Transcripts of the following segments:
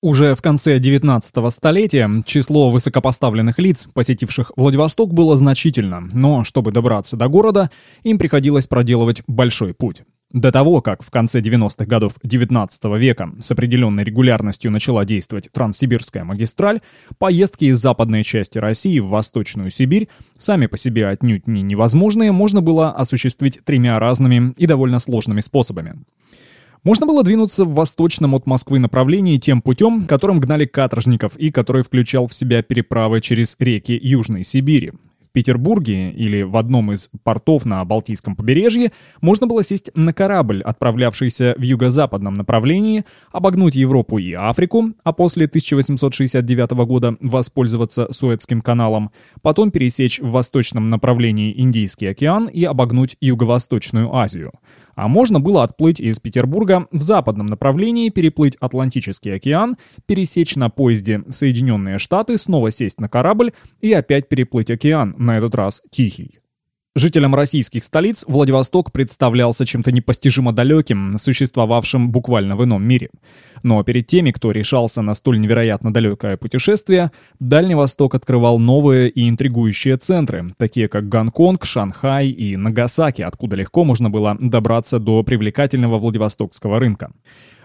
Уже в конце 19 столетия число высокопоставленных лиц, посетивших Владивосток, было значительно, но чтобы добраться до города, им приходилось проделывать большой путь. До того, как в конце 90-х годов XIX века с определенной регулярностью начала действовать Транссибирская магистраль, поездки из западной части России в Восточную Сибирь, сами по себе отнюдь не невозможные, можно было осуществить тремя разными и довольно сложными способами. Можно было двинуться в восточном от Москвы направлении тем путем, которым гнали каторжников и который включал в себя переправы через реки Южной Сибири. В Петербурге или в одном из портов на Балтийском побережье можно было сесть на корабль, отправлявшийся в юго-западном направлении, обогнуть Европу и Африку, а после 1869 года воспользоваться Суэцким каналом, потом пересечь в восточном направлении Индийский океан и обогнуть Юго-Восточную Азию. А можно было отплыть из Петербурга в западном направлении, переплыть Атлантический океан, пересечь на поезде Соединенные Штаты, снова сесть на корабль и опять переплыть океан, на этот раз Тихий. Жителям российских столиц Владивосток представлялся чем-то непостижимо далеким, существовавшим буквально в ином мире. Но перед теми, кто решался на столь невероятно далекое путешествие, Дальний Восток открывал новые и интригующие центры, такие как Гонконг, Шанхай и Нагасаки, откуда легко можно было добраться до привлекательного Владивостокского рынка.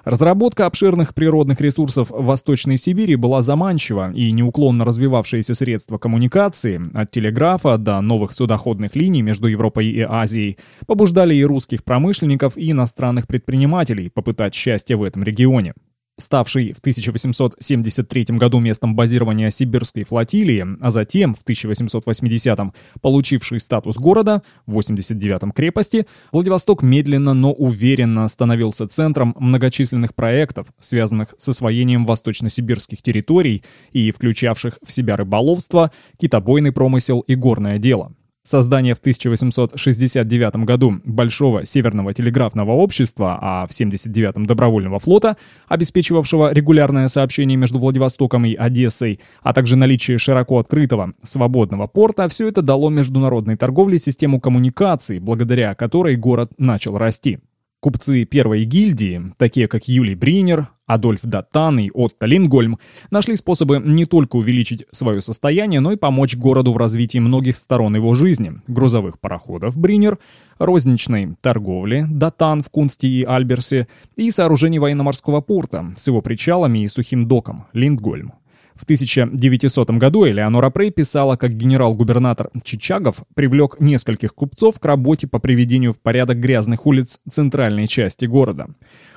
Разработка обширных природных ресурсов в Восточной Сибири была заманчива, и неуклонно развивавшиеся средства коммуникации, от телеграфа до новых судоходных линий между Европой и Азией, побуждали и русских промышленников, и иностранных предпринимателей попытать счастье в этом регионе ставший в 1873 году местом базирования сибирской флотилии, а затем в 1880-м получивший статус города, в 89-м крепости, Владивосток медленно, но уверенно становился центром многочисленных проектов, связанных с освоением восточно-сибирских территорий и включавших в себя рыболовство, китобойный промысел и горное дело. Создание в 1869 году Большого Северного телеграфного общества, а в 79-м Добровольного флота, обеспечивавшего регулярное сообщение между Владивостоком и Одессой, а также наличие широко открытого свободного порта, все это дало международной торговле систему коммуникаций, благодаря которой город начал расти. Купцы первой гильдии, такие как Юлий Бринер, Адольф Датан и Отто Лингольм, нашли способы не только увеличить свое состояние, но и помочь городу в развитии многих сторон его жизни – грузовых пароходов Бринер, розничной торговли Датан в Кунсте и Альберсе и сооружений военно-морского порта с его причалами и сухим доком Лингольм. В 1900 году Элеонора Прей писала, как генерал-губернатор Чичагов привлек нескольких купцов к работе по приведению в порядок грязных улиц центральной части города.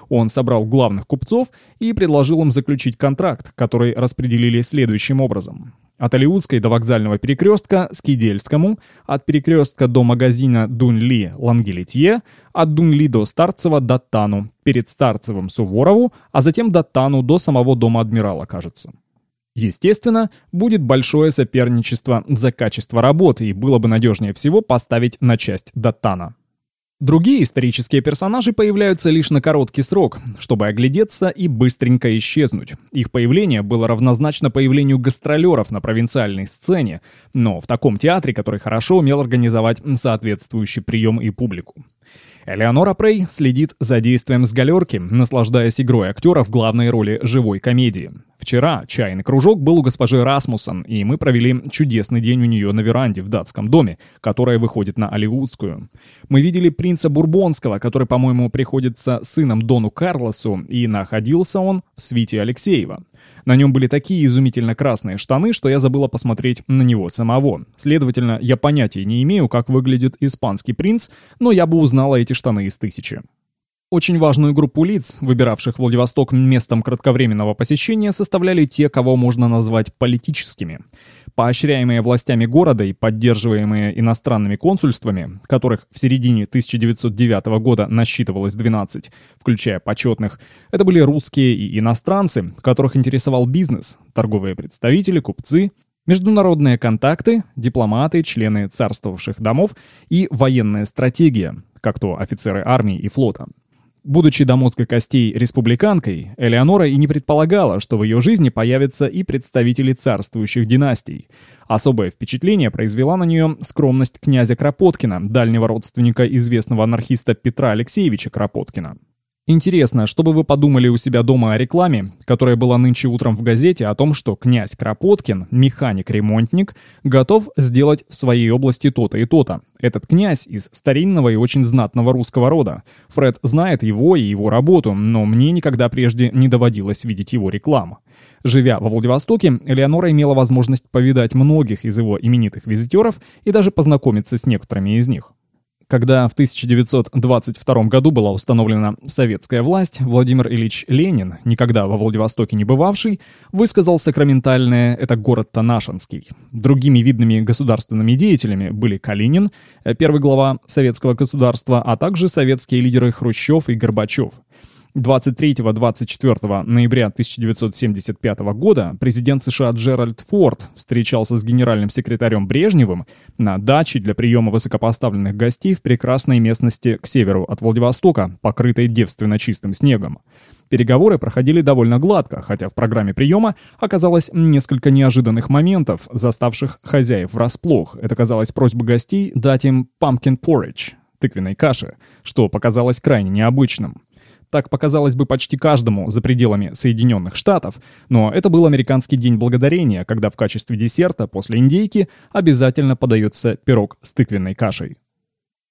Он собрал главных купцов и предложил им заключить контракт, который распределили следующим образом. От Алиутской до вокзального перекрестка Скидельскому, от перекрестка до магазина Дунли Лангелитье, от Дунли до Старцева до Тану, перед Старцевым Суворову, а затем до Тану до самого дома адмирала, кажется. Естественно, будет большое соперничество за качество работы, и было бы надежнее всего поставить на часть Датана. Другие исторические персонажи появляются лишь на короткий срок, чтобы оглядеться и быстренько исчезнуть. Их появление было равнозначно появлению гастролеров на провинциальной сцене, но в таком театре, который хорошо умел организовать соответствующий прием и публику. Элеонора Прей следит за действием с галерки, наслаждаясь игрой актера в главной роли живой комедии. Вчера чайный кружок был у госпожи Расмуссен, и мы провели чудесный день у нее на веранде в датском доме, которая выходит на Оливудскую. Мы видели принца Бурбонского, который, по-моему, приходится сыном Дону Карлосу, и находился он в свите Алексеева. На нем были такие изумительно красные штаны, что я забыла посмотреть на него самого. Следовательно, я понятия не имею, как выглядит испанский принц, но я бы узнала эти штаны из тысячи. Очень важную группу лиц, выбиравших Владивосток местом кратковременного посещения, составляли те, кого можно назвать политическими. Поощряемые властями города и поддерживаемые иностранными консульствами, которых в середине 1909 года насчитывалось 12, включая почетных, это были русские и иностранцы, которых интересовал бизнес, торговые представители, купцы, международные контакты, дипломаты, члены царствовавших домов и военная стратегия, как то офицеры армии и флота. Будучи до мозга костей республиканкой, Элеонора и не предполагала, что в ее жизни появятся и представители царствующих династий. Особое впечатление произвела на нее скромность князя Кропоткина, дальнего родственника известного анархиста Петра Алексеевича Кропоткина. Интересно, что бы вы подумали у себя дома о рекламе, которая была нынче утром в газете о том, что князь Кропоткин, механик-ремонтник, готов сделать в своей области то-то и то-то. Этот князь из старинного и очень знатного русского рода. Фред знает его и его работу, но мне никогда прежде не доводилось видеть его рекламу. Живя во Владивостоке, Элеонора имела возможность повидать многих из его именитых визитеров и даже познакомиться с некоторыми из них. Когда в 1922 году была установлена советская власть, Владимир Ильич Ленин, никогда во Владивостоке не бывавший, высказал сакраментальное «это город-то нашинский». Другими видными государственными деятелями были Калинин, первый глава советского государства, а также советские лидеры Хрущев и Горбачев. 23-24 ноября 1975 года президент США Джеральд Форд встречался с генеральным секретарем Брежневым на даче для приема высокопоставленных гостей в прекрасной местности к северу от Владивостока, покрытой девственно чистым снегом. Переговоры проходили довольно гладко, хотя в программе приема оказалось несколько неожиданных моментов, заставших хозяев врасплох. Это казалось просьба гостей дать им pumpkin porridge, тыквенной каши, что показалось крайне необычным. Так показалось бы почти каждому за пределами Соединенных Штатов, но это был американский день благодарения, когда в качестве десерта после индейки обязательно подается пирог с тыквенной кашей.